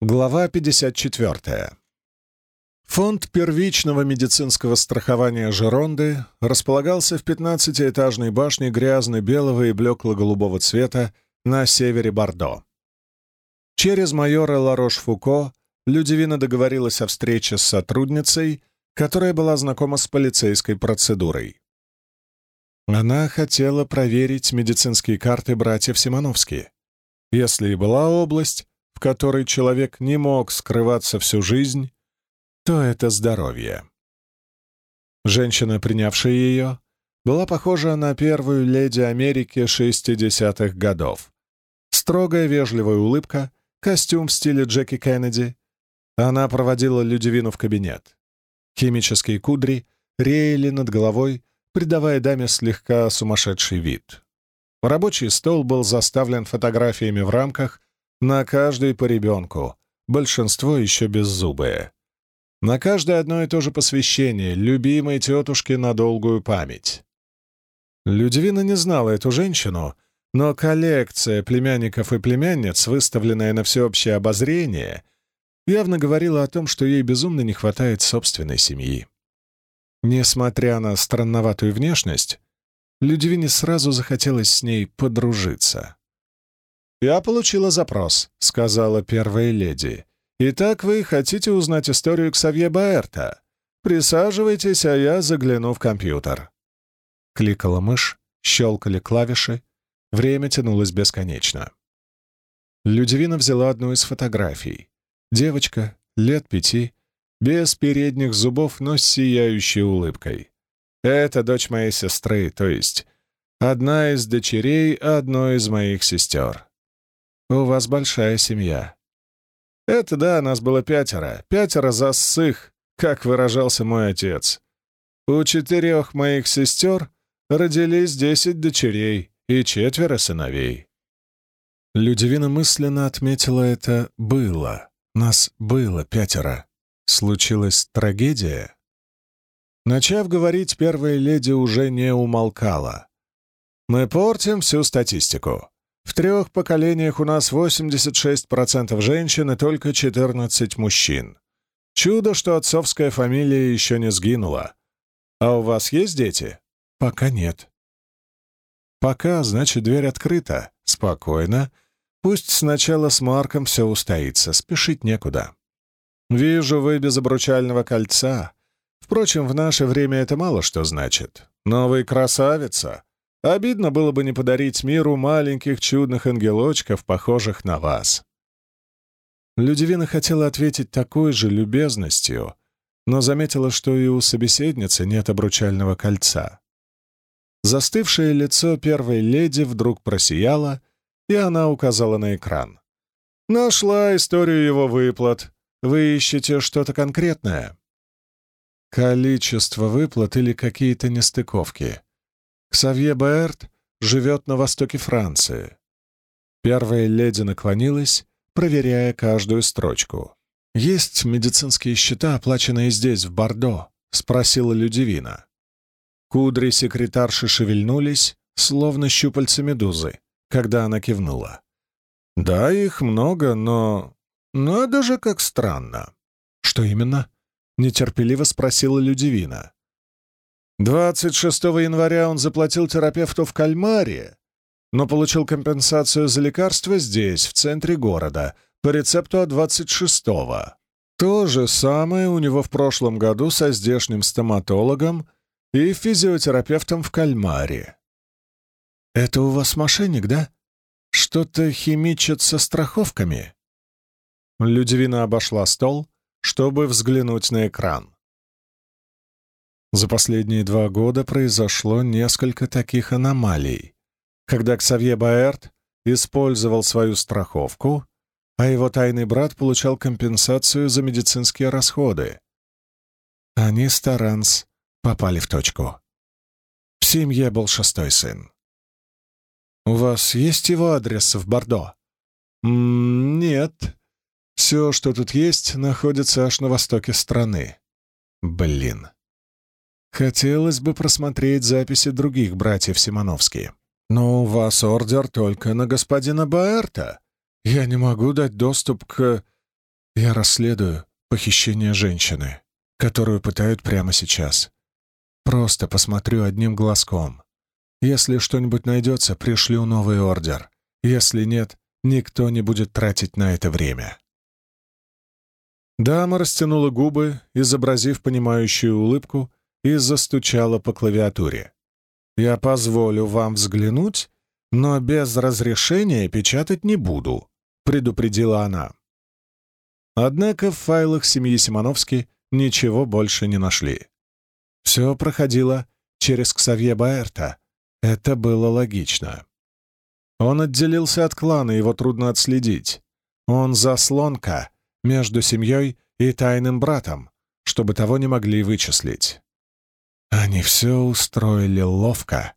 Глава 54. Фонд первичного медицинского страхования Жеронды располагался в 15-этажной башне грязно-белого и блекло-голубого цвета на севере Бордо. Через майора Ларош-Фуко Людивина договорилась о встрече с сотрудницей, которая была знакома с полицейской процедурой. Она хотела проверить медицинские карты братьев Симоновски. Если и была область, в которой человек не мог скрываться всю жизнь, то это здоровье. Женщина, принявшая ее, была похожа на первую леди Америки 60-х годов. Строгая вежливая улыбка, костюм в стиле Джеки Кеннеди. Она проводила Людивину в кабинет. Химические кудри реяли над головой, придавая даме слегка сумасшедший вид. Рабочий стол был заставлен фотографиями в рамках на каждый по ребенку, большинство еще беззубые. На каждое одно и то же посвящение любимой тетушке на долгую память. Людивина не знала эту женщину, но коллекция племянников и племянниц, выставленная на всеобщее обозрение, явно говорила о том, что ей безумно не хватает собственной семьи. Несмотря на странноватую внешность, Людивине сразу захотелось с ней подружиться. «Я получила запрос», — сказала первая леди. «Итак, вы хотите узнать историю Ксавье Баэрта? Присаживайтесь, а я загляну в компьютер». Кликала мышь, щелкали клавиши, время тянулось бесконечно. Людивина взяла одну из фотографий. Девочка, лет пяти, без передних зубов, но с сияющей улыбкой. Это дочь моей сестры, то есть одна из дочерей одной из моих сестер. У вас большая семья. Это да, нас было пятеро. Пятеро за ссых, как выражался мой отец. У четырех моих сестер родились десять дочерей и четверо сыновей. Людивина мысленно отметила это «было». Нас было пятеро. Случилась трагедия? Начав говорить, первая леди уже не умолкала. «Мы портим всю статистику. В трех поколениях у нас 86% женщин и только 14 мужчин. Чудо, что отцовская фамилия еще не сгинула. А у вас есть дети? Пока нет. Пока, значит, дверь открыта. Спокойно. Пусть сначала с Марком все устоится, спешить некуда. Вижу, вы без обручального кольца. Впрочем, в наше время это мало что значит. Но вы красавица. Обидно было бы не подарить миру маленьких чудных ангелочков, похожих на вас. Людивина хотела ответить такой же любезностью, но заметила, что и у собеседницы нет обручального кольца. Застывшее лицо первой леди вдруг просияло, и она указала на экран. «Нашла историю его выплат. Вы ищете что-то конкретное?» Количество выплат или какие-то нестыковки. Ксавье Баэрт живет на востоке Франции. Первая леди наклонилась, проверяя каждую строчку. «Есть медицинские счета, оплаченные здесь, в Бордо?» — спросила Людивина. Кудри секретарши шевельнулись, словно щупальца медузы, когда она кивнула. «Да, их много, но... Надо же, как странно!» «Что именно?» — нетерпеливо спросила Людивина. 26 января он заплатил терапевту в Кальмаре, но получил компенсацию за лекарства здесь, в центре города, по рецепту от 26-го. То же самое у него в прошлом году со здешним стоматологом и физиотерапевтом в Кальмаре. «Это у вас мошенник, да? Что-то химичит со страховками?» Людивина обошла стол, чтобы взглянуть на экран. За последние два года произошло несколько таких аномалий, когда Ксавье Баэрт использовал свою страховку, а его тайный брат получал компенсацию за медицинские расходы. Они с Таранс попали в точку. В семье был шестой сын. «У вас есть его адрес в Бордо?» «Нет. Все, что тут есть, находится аж на востоке страны. Блин. Хотелось бы просмотреть записи других братьев Симоновски. Но у вас ордер только на господина Баэрта. Я не могу дать доступ к... Я расследую похищение женщины, которую пытают прямо сейчас. Просто посмотрю одним глазком. Если что-нибудь найдется, пришлю новый ордер. Если нет, никто не будет тратить на это время. Дама растянула губы, изобразив понимающую улыбку, и застучала по клавиатуре. «Я позволю вам взглянуть, но без разрешения печатать не буду», — предупредила она. Однако в файлах семьи Симоновски ничего больше не нашли. Все проходило через Ксавье Баэрта. Это было логично. Он отделился от клана, его трудно отследить. Он заслонка между семьей и тайным братом, чтобы того не могли вычислить. Они все устроили ловко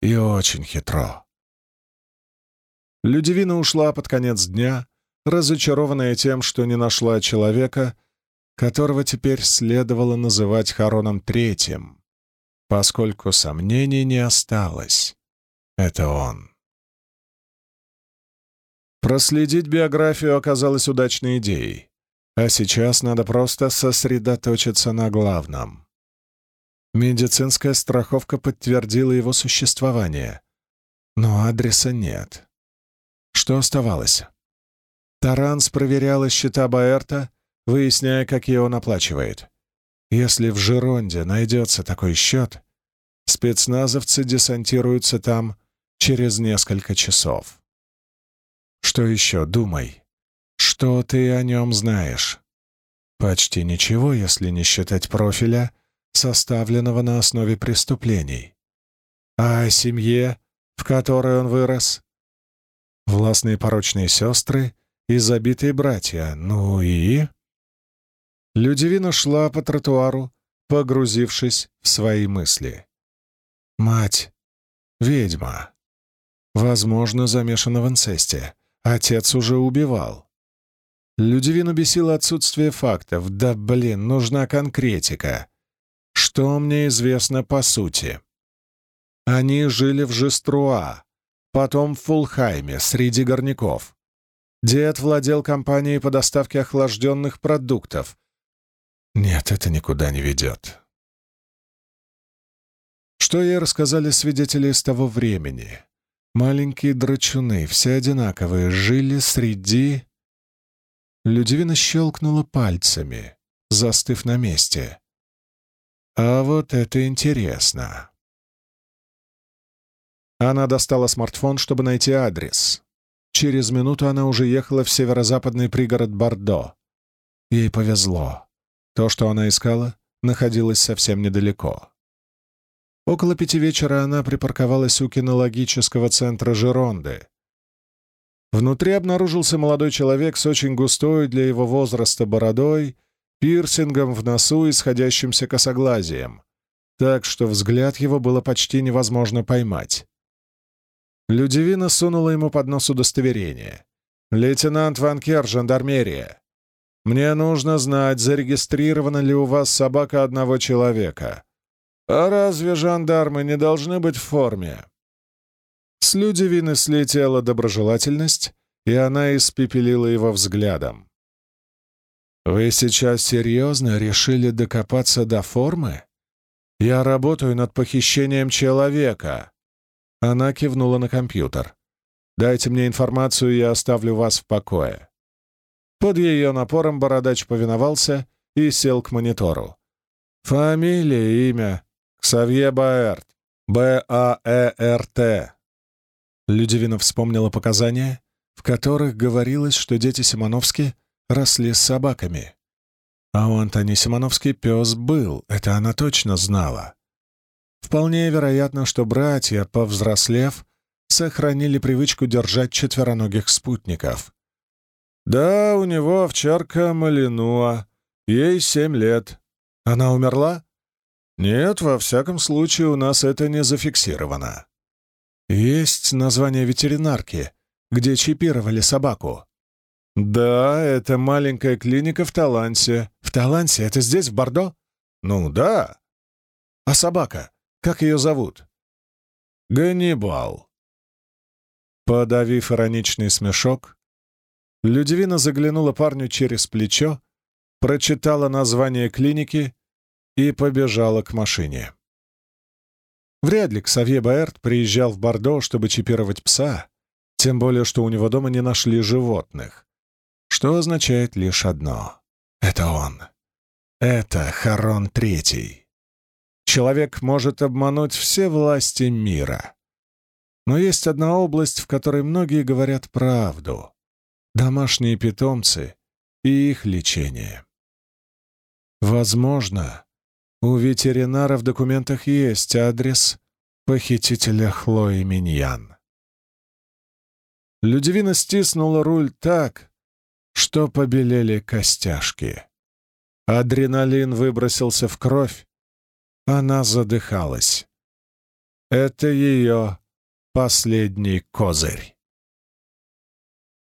и очень хитро. Людивина ушла под конец дня, разочарованная тем, что не нашла человека, которого теперь следовало называть Хароном Третьим, поскольку сомнений не осталось. Это он. Проследить биографию оказалось удачной идеей, а сейчас надо просто сосредоточиться на главном. Медицинская страховка подтвердила его существование, но адреса нет. Что оставалось? Таранс проверяла счета Баэрта, выясняя, какие он оплачивает. Если в Жиронде найдется такой счет, спецназовцы десантируются там через несколько часов. Что еще, думай? Что ты о нем знаешь? Почти ничего, если не считать профиля, составленного на основе преступлений. А о семье, в которой он вырос? Властные порочные сестры и забитые братья. Ну и...» Людивина шла по тротуару, погрузившись в свои мысли. «Мать. Ведьма. Возможно, замешана в инцесте. Отец уже убивал». Людивину бесило отсутствие фактов. Да, блин, нужна конкретика. Что мне известно по сути? Они жили в Жеструа, потом в Фулхайме, среди горняков. Дед владел компанией по доставке охлажденных продуктов. Нет, это никуда не ведет. Что ей рассказали свидетели из того времени? Маленькие драчуны, все одинаковые, жили среди... Людивина щелкнула пальцами, застыв на месте. А вот это интересно. Она достала смартфон, чтобы найти адрес. Через минуту она уже ехала в северо-западный пригород Бордо. Ей повезло. То, что она искала, находилось совсем недалеко. Около пяти вечера она припарковалась у кинологического центра Жеронды. Внутри обнаружился молодой человек с очень густой для его возраста бородой, пирсингом в носу и сходящимся косоглазием, так что взгляд его было почти невозможно поймать. Людивина сунула ему под нос удостоверение. «Лейтенант Ванкер, жандармерия. Мне нужно знать, зарегистрирована ли у вас собака одного человека. А разве жандармы не должны быть в форме?» С Людивины слетела доброжелательность, и она испепелила его взглядом. «Вы сейчас серьезно решили докопаться до формы? Я работаю над похищением человека. Она кивнула на компьютер. «Дайте мне информацию, я оставлю вас в покое». Под ее напором бородач повиновался и сел к монитору. «Фамилия, имя. Ксавье Баэрт. Б-А-Э-Р-Т». Людивина вспомнила показания, в которых говорилось, что дети Симоновски росли с собаками. А у Антони Симоновски пес был, это она точно знала. Вполне вероятно, что братья, повзрослев, сохранили привычку держать четвероногих спутников. «Да, у него овчарка Малинуа. Ей семь лет. Она умерла?» «Нет, во всяком случае, у нас это не зафиксировано». «Есть название ветеринарки, где чипировали собаку?» «Да, это маленькая клиника в Талансе». «В Талансе? Это здесь, в Бордо?» «Ну да». «А собака? Как ее зовут?» «Ганнибал». Подавив ироничный смешок, Людивина заглянула парню через плечо, прочитала название клиники и побежала к машине. Вряд ли Ксавье Баэрт приезжал в Бордо, чтобы чипировать пса, тем более, что у него дома не нашли животных, что означает лишь одно — это он. Это Харон Третий. Человек может обмануть все власти мира. Но есть одна область, в которой многие говорят правду — домашние питомцы и их лечение. Возможно, у ветеринара в документах есть адрес похитителя Хлои Миньян. Людивина стиснула руль так, что побелели костяшки. Адреналин выбросился в кровь, она задыхалась. Это ее последний козырь.